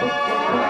Música